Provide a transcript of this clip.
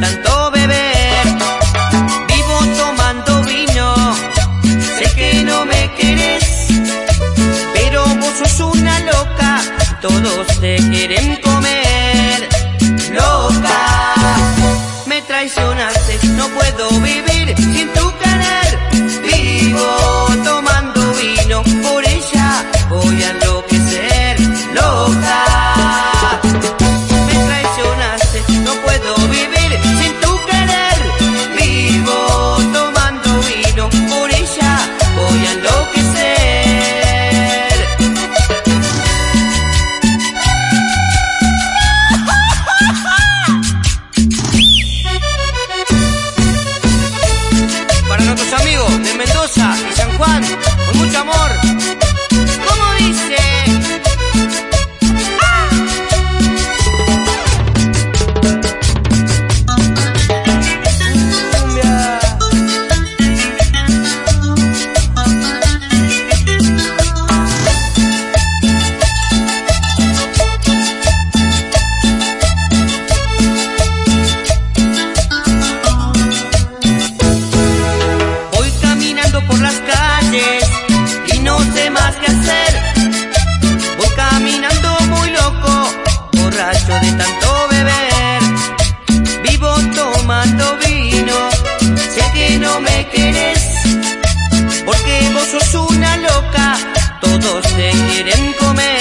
tanto beber. de tanto beber. Vivo tomando vino, sé que no me querés, porque vos sos una loca, todos te quieren comer.